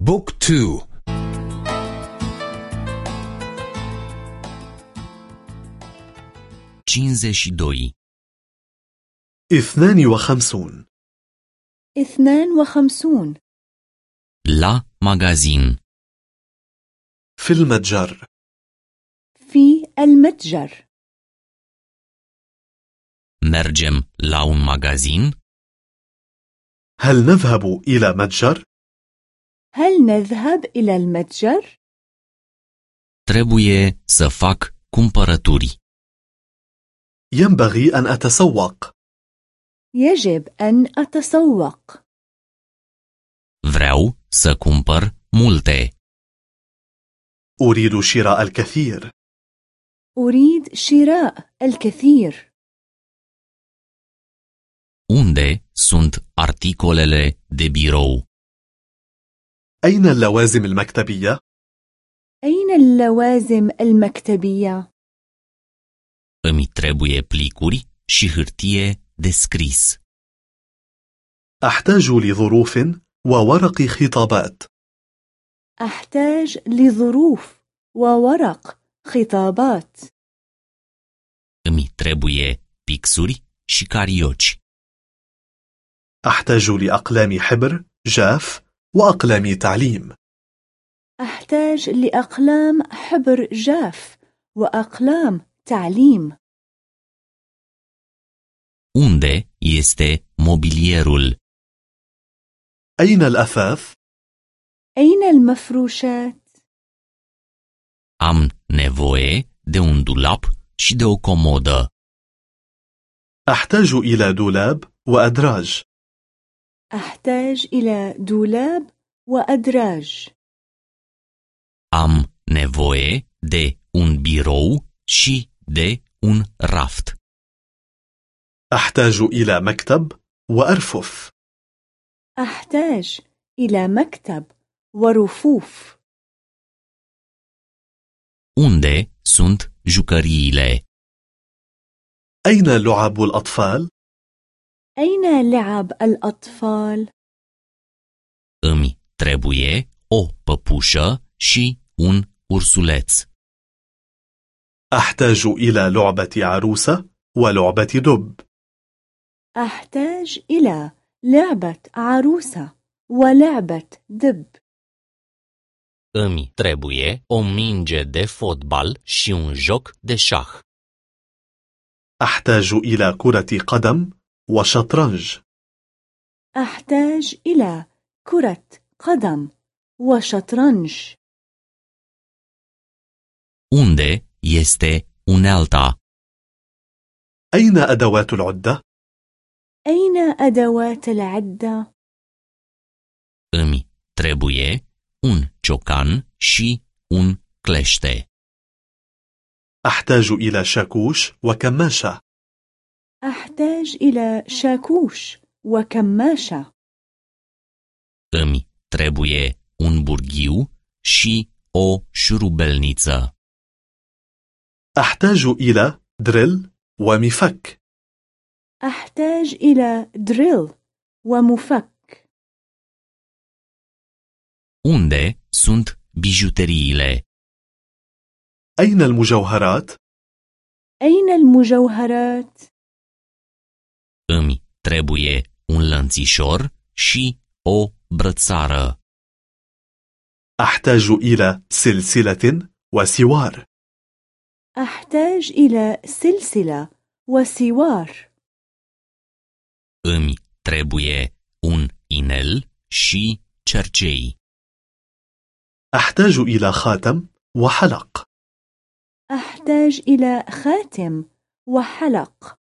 book two. ro: doi اثنان وخمسون. اثنان وخمسون. La magazin في المتجر. في المتجر. Mergem la magazin? هل نذهب إلى متجر؟ هل نذهب إلى المتجر؟ Trebuie să fac cumpărături. ينبغي أن أتسوق. يجب أن أتسوق. Vreau să cumpăr multe. أريد شراء الكثير. أريد شراء الكثير. Unde sunt articolele de birou? أين اللوازم المكتبية؟ أين اللوازم المكتبية؟ Îmi trebuie plicuri și hârtie de scris. أحتاج لظروف وورق خطابات. أحتاج لظروف وورق خطابات. Îmi trebuie pixuri și carioci. أحتاج لأقلام حبر جاف وأقلام تعليم أحتاج لأقلام حبر جاف وأقلام تعليم Unde este mobilierul? أين الأثاث؟ أين المفروشات؟ Am nevoie de un dulap și de o comodă. أحتاج إلى دولاب وأدراج. أحتاج إلى دولاب وأدراج. Am nevoie de un birou și de un raft. أحتاج إلى مكتب وأرفف. أحتاج إلى مكتب ورفوف. Unde sunt jucăriile? أين لعب الأطفال؟ أين لعب الأطفال؟ Îmi trebuie o păpușă și un ursuleț. أحتاج إلى لعبة عروسة ولعبة دب. أحتاج إلى لعبة عروسة ولعبة دب. Îmi trebuie o minge de fotbal și un joc de șah. أحتاج إلى كرة قدم وشطرنج. أحتاج إلى كرة قدم وشطرنج. Unde este unealta? أين أدوات العدة؟ أين أدوات العدة؟ Îmi trebuie un ciocan și un clește. أحتاج إلى شاكوش وكماشة. أحتاج إلى شاكوش وكماشة. Îmi trebuie un burghiu și o șurubelniță. أحتاج إلى دريل ومفك. أحتاج إلى دريل ومفك. Unde sunt bijuteriile? أين المجوهرات؟ أين المجوهرات؟ Îmi trebuie un lănțișor și o brățară. أحتاج إلى سلسلة وسوار. أحتاج إلى سلسلة وسوار. Îmi trebuie un inel și cercei. أحتاج إلى خاتم وحلق. أحتاج إلى خاتم وحلق.